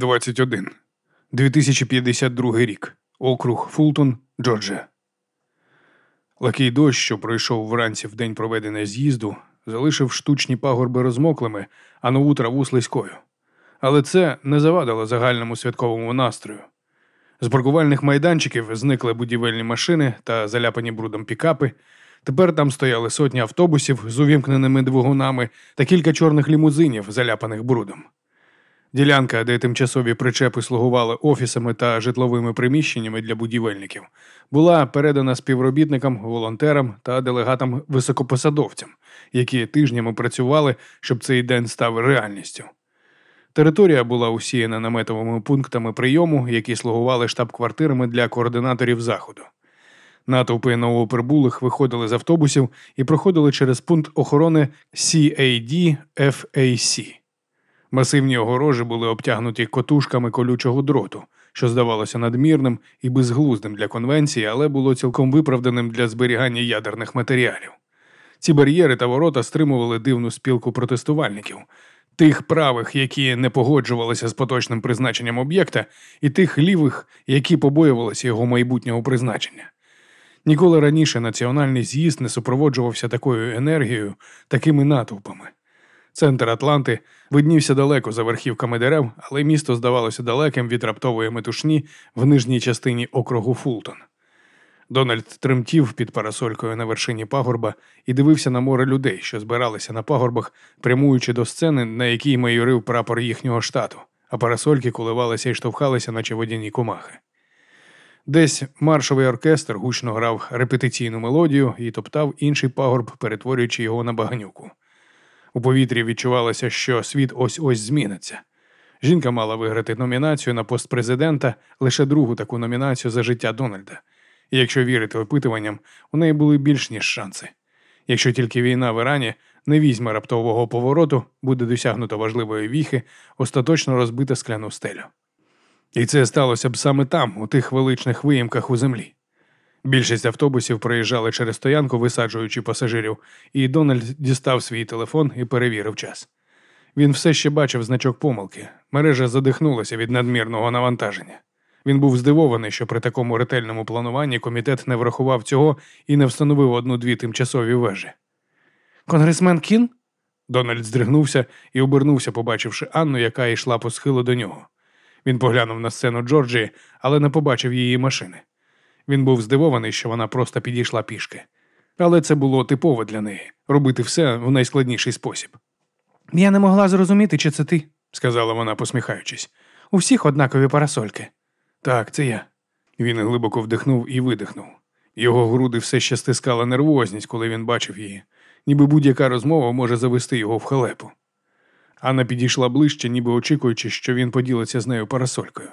21. 2052 рік. Округ Фултон, Джорджія. Лакий дощ, що пройшов вранці в день проведення з'їзду, залишив штучні пагорби розмоклими, а нову траву слизькою. Але це не завадило загальному святковому настрою. З паркувальних майданчиків зникли будівельні машини та заляпані брудом пікапи. Тепер там стояли сотні автобусів з увімкненими двигунами та кілька чорних лімузинів, заляпаних брудом. Ділянка, де тимчасові причепи слугували офісами та житловими приміщеннями для будівельників, була передана співробітникам, волонтерам та делегатам високопосадовцям, які тижнями працювали, щоб цей день став реальністю. Територія була усіяна наметовими пунктами прийому, які слугували штаб-квартирами для координаторів заходу. Натовпи новоприбулих виходили з автобусів і проходили через пункт охорони CAD-FAC. Масивні огорожі були обтягнуті котушками колючого дроту, що здавалося надмірним і безглуздим для конвенції, але було цілком виправданим для зберігання ядерних матеріалів. Ці бар'єри та ворота стримували дивну спілку протестувальників, тих правих, які не погоджувалися з поточним призначенням об'єкта, і тих лівих, які побоювалися його майбутнього призначення. Ніколи раніше національний з'їзд не супроводжувався такою енергією, такими натовпами. Центр Атланти виднівся далеко за верхівками дерев, але місто здавалося далеким від раптової метушні в нижній частині округу Фултон. Дональд тремтів під парасолькою на вершині пагорба і дивився на море людей, що збиралися на пагорбах, прямуючи до сцени, на якій майорив прапор їхнього штату, а парасольки коливалися і штовхалися, наче водяні комахи. Десь маршовий оркестр гучно грав репетиційну мелодію і топтав інший пагорб, перетворюючи його на баганюку. У повітрі відчувалося, що світ ось ось зміниться. Жінка мала виграти номінацію на пост президента, лише другу таку номінацію за життя Дональда. І якщо вірити опитуванням, у неї були більш ніж шанси. Якщо тільки війна в Ірані не візьме раптового повороту, буде досягнуто важливої віхи, остаточно розбита скляну стелю. І це сталося б саме там, у тих величних виїмках у землі. Більшість автобусів проїжджали через стоянку, висаджуючи пасажирів, і Дональд дістав свій телефон і перевірив час. Він все ще бачив значок помилки. Мережа задихнулася від надмірного навантаження. Він був здивований, що при такому ретельному плануванні комітет не врахував цього і не встановив одну-дві тимчасові вежі. Конгресмен Кін? Дональд здригнувся і обернувся, побачивши Анну, яка йшла по схилу до нього. Він поглянув на сцену Джорджії, але не побачив її машини. Він був здивований, що вона просто підійшла пішки. Але це було типово для неї робити все в найскладніший спосіб. Я не могла зрозуміти, чи це ти, сказала вона, посміхаючись. У всіх однакові парасольки. Так, це я. Він глибоко вдихнув і видихнув. Його груди все ще стискала нервозність, коли він бачив її, ніби будь-яка розмова може завести його в халепу. Анна підійшла ближче, ніби очікуючи, що він поділиться з нею парасолькою.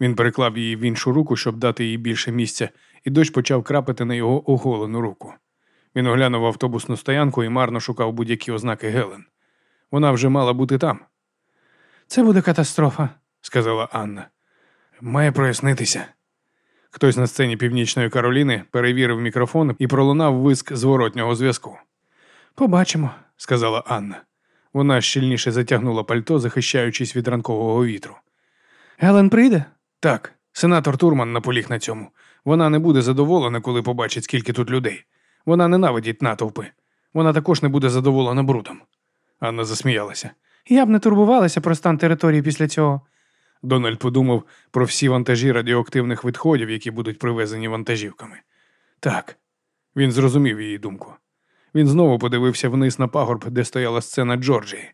Він переклав її в іншу руку, щоб дати їй більше місця, і дощ почав крапати на його оголену руку. Він оглянув автобусну стоянку і марно шукав будь-які ознаки Гелен. Вона вже мала бути там. Це буде катастрофа, сказала Анна. Має прояснитися. Хтось на сцені Північної Кароліни перевірив мікрофон і пролунав виск зворотнього зв'язку. Побачимо, сказала Анна. Вона щільніше затягнула пальто, захищаючись від ранкового вітру. Гелен прийде? Так, сенатор Турман наполіг на цьому. Вона не буде задоволена, коли побачить, скільки тут людей. Вона ненавидить натовпи. Вона також не буде задоволена брудом. Анна засміялася. Я б не турбувалася про стан території після цього. Дональд подумав про всі вантажі радіоактивних відходів, які будуть привезені вантажівками. Так, він зрозумів її думку. Він знову подивився вниз на пагорб, де стояла сцена Джорджії.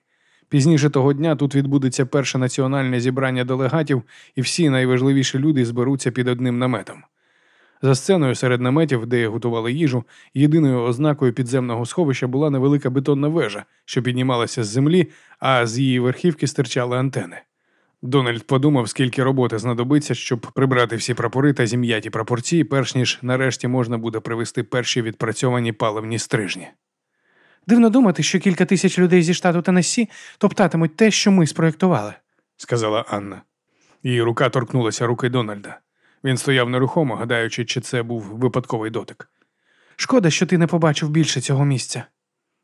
Пізніше того дня тут відбудеться перше національне зібрання делегатів, і всі найважливіші люди зберуться під одним наметом. За сценою серед наметів, де готували їжу, єдиною ознакою підземного сховища була невелика бетонна вежа, що піднімалася з землі, а з її верхівки стирчали антени. Дональд подумав, скільки роботи знадобиться, щоб прибрати всі прапори та зім'яті прапорці, перш ніж нарешті можна буде привести перші відпрацьовані паливні стрижні. Дивно думати, що кілька тисяч людей зі штату Теннессі топтатимуть те, що ми спроєктували, сказала Анна. Її рука торкнулася руки Дональда. Він стояв нерухомо, гадаючи, чи це був випадковий дотик. Шкода, що ти не побачив більше цього місця.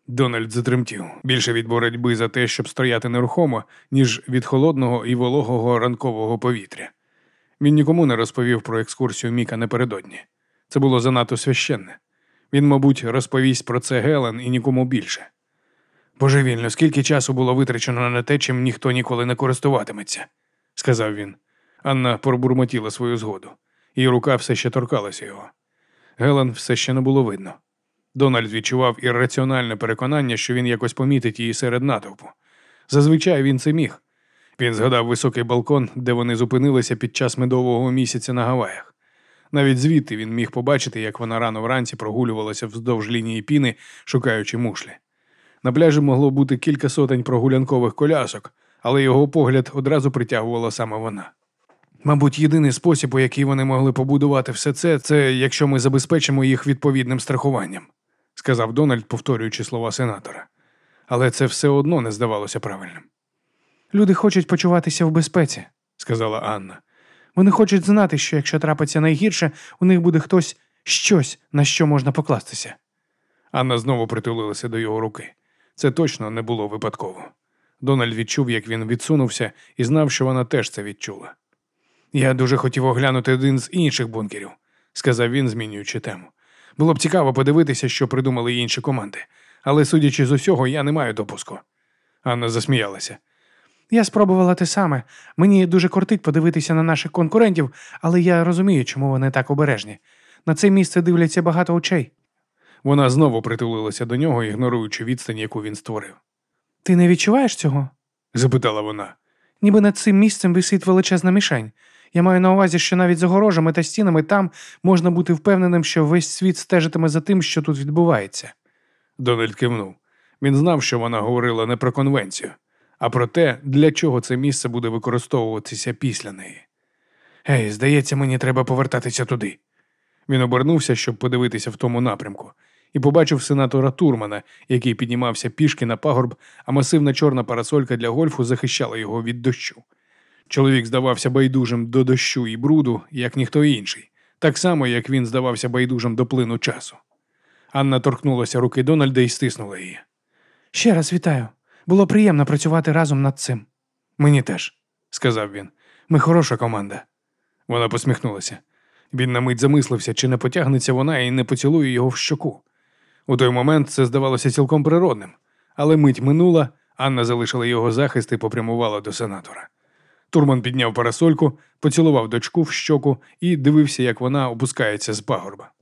Дональд затремтів більше від боротьби за те, щоб стояти нерухомо, ніж від холодного і вологого ранкового повітря. Він нікому не розповів про екскурсію Міка напередодні. Це було занадто священне. Він, мабуть, розповість про це Гелен і нікому більше. Божевільно, скільки часу було витрачено на те, чим ніхто ніколи не користуватиметься, сказав він. Анна пробурмотіла свою згоду, її рука все ще торкалася його. Гелен все ще не було видно. Дональд відчував ірраціональне переконання, що він якось помітить її серед натовпу. Зазвичай він це міг. Він згадав високий балкон, де вони зупинилися під час медового місяця на Гаваях. Навіть звідти він міг побачити, як вона рано вранці прогулювалася вздовж лінії піни, шукаючи мушлі. На пляжі могло бути кілька сотень прогулянкових колясок, але його погляд одразу притягувала саме вона. Мабуть, єдиний спосіб, у який вони могли побудувати все це, це якщо ми забезпечимо їх відповідним страхуванням, сказав Дональд, повторюючи слова сенатора. Але це все одно не здавалося правильним. Люди хочуть почуватися в безпеці, сказала Анна. Вони хочуть знати, що якщо трапиться найгірше, у них буде хтось щось, на що можна покластися. Анна знову притулилася до його руки. Це точно не було випадково. Дональд відчув, як він відсунувся, і знав, що вона теж це відчула. Я дуже хотів оглянути один з інших бункерів, сказав він, змінюючи тему. Було б цікаво подивитися, що придумали інші команди, але, судячи з усього, я не маю допуску. Анна засміялася. Я спробувала те саме. Мені дуже кортить подивитися на наших конкурентів, але я розумію, чому вони так обережні. На це місце дивляться багато очей. Вона знову притулилася до нього, ігноруючи відстань, яку він створив. Ти не відчуваєш цього? запитала вона. Ніби над цим місцем висить величезна мішень. Я маю на увазі, що навіть з огорожами та стінами там можна бути впевненим, що весь світ стежитиме за тим, що тут відбувається. Дональд кивнув. Він знав, що вона говорила не про конвенцію, а про те, для чого це місце буде використовуватися після неї. Гей, здається, мені треба повертатися туди. Він обернувся, щоб подивитися в тому напрямку, і побачив сенатора Турмана, який піднімався пішки на пагорб, а масивна чорна парасолька для гольфу захищала його від дощу. Чоловік здавався байдужим до дощу і бруду, як ніхто інший, так само, як він здавався байдужим до плину часу. Анна торкнулася руки Дональда і стиснула її. Ще раз вітаю. Було приємно працювати разом над цим. Мені теж, сказав він. Ми хороша команда. Вона посміхнулася. Він на мить замислився, чи не потягнеться вона і не поцілує його в щоку. У той момент це здавалося цілком природним, але мить минула, Анна залишила його захист і попрямувала до сенатора. Турман підняв парасольку, поцілував дочку в щоку і дивився, як вона опускається з пагорба.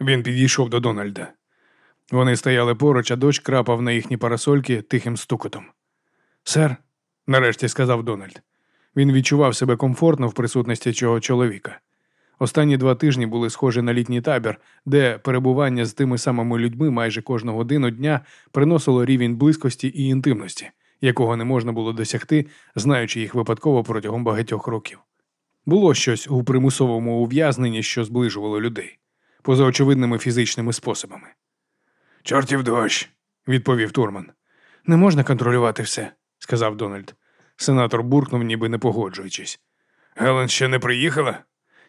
Він підійшов до Дональда. Вони стояли поруч, а дощ крапав на їхні парасольки тихим стукотом. Сер, нарешті сказав Дональд. Він відчував себе комфортно в присутності цього чоловіка. Останні два тижні були схожі на літній табір, де перебування з тими самими людьми майже кожну годину дня приносило рівень близькості і інтимності, якого не можна було досягти, знаючи їх випадково протягом багатьох років. Було щось у примусовому ув'язненні, що зближувало людей, поза очевидними фізичними способами. Чортів дощ, відповів Турман. Не можна контролювати все, сказав Дональд. Сенатор буркнув, ніби не погоджуючись. Гелен ще не приїхала?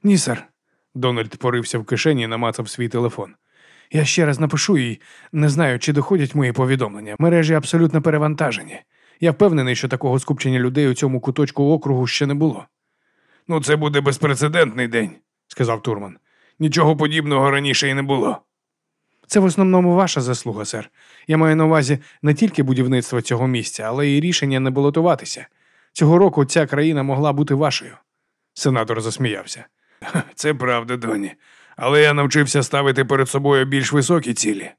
Ні, сер. Дональд порився в кишені і намацав свій телефон. Я ще раз напишу їй, не знаю, чи доходять мої повідомлення. Мережі абсолютно перевантажені. Я впевнений, що такого скупчення людей у цьому куточку округу ще не було. Ну, це буде безпрецедентний день, сказав Турман. Нічого подібного раніше і не було. Це в основному ваша заслуга, сер. Я маю на увазі не тільки будівництво цього місця, але й рішення не балотуватися. Цього року ця країна могла бути вашою. Сенатор засміявся. Це правда, доні. Але я навчився ставити перед собою більш високі цілі.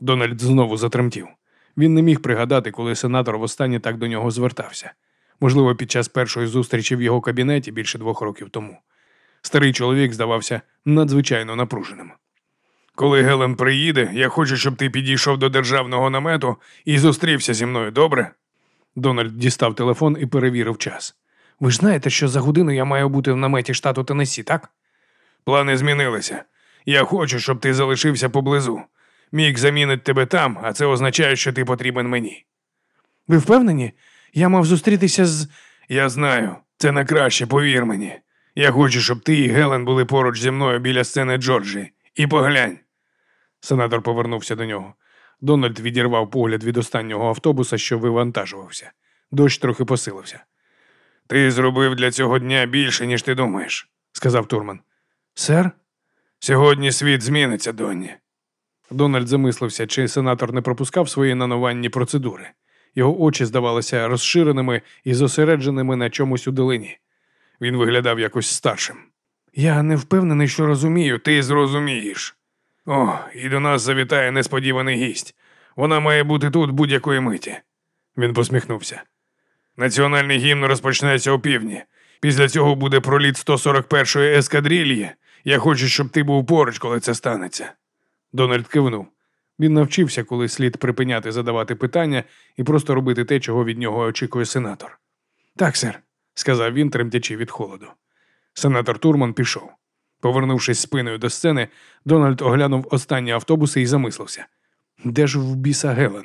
Дональд знову затремтів. Він не міг пригадати, коли сенатор востаннє так до нього звертався. Можливо, під час першої зустрічі в його кабінеті більше двох років тому. Старий чоловік здавався надзвичайно напруженим. Коли Гелен приїде, я хочу, щоб ти підійшов до державного намету і зустрівся зі мною, добре? Дональд дістав телефон і перевірив час. Ви ж знаєте, що за годину я маю бути в наметі штату Теннессі, так? Плани змінилися. Я хочу, щоб ти залишився поблизу. Мік замінить тебе там, а це означає, що ти потрібен мені. Ви впевнені? Я мав зустрітися з. Я знаю, це на краще, повір мені. Я хочу, щоб ти і Гелен були поруч зі мною біля сцени Джорджі. І поглянь. Сенатор повернувся до нього. Дональд відірвав погляд від останнього автобуса, що вивантажувався. Дощ трохи посилився. Ти зробив для цього дня більше, ніж ти думаєш, сказав Турман. Сер? Сьогодні світ зміниться, Донні. Дональд замислився, чи сенатор не пропускав свої нанованні процедури. Його очі здавалися розширеними і зосередженими на чомусь у долині. Він виглядав якось старшим. Я не впевнений, що розумію, ти зрозумієш. О, і до нас завітає несподіваний гість. Вона має бути тут будь-якої миті. Він посміхнувся. Національний гімн розпочнеться о півдні. Після цього буде проліт 141-ї ескадрильї. Я хочу, щоб ти був поруч, коли це станеться. Дональд кивнув. Він навчився, коли слід припиняти задавати питання і просто робити те, чого від нього очікує сенатор. Так, сер, сказав він, тремтячи від холоду. Сенатор Турман пішов. Повернувшись спиною до сцени, Дональд оглянув останні автобуси і замислився. Де ж в біса Гелен?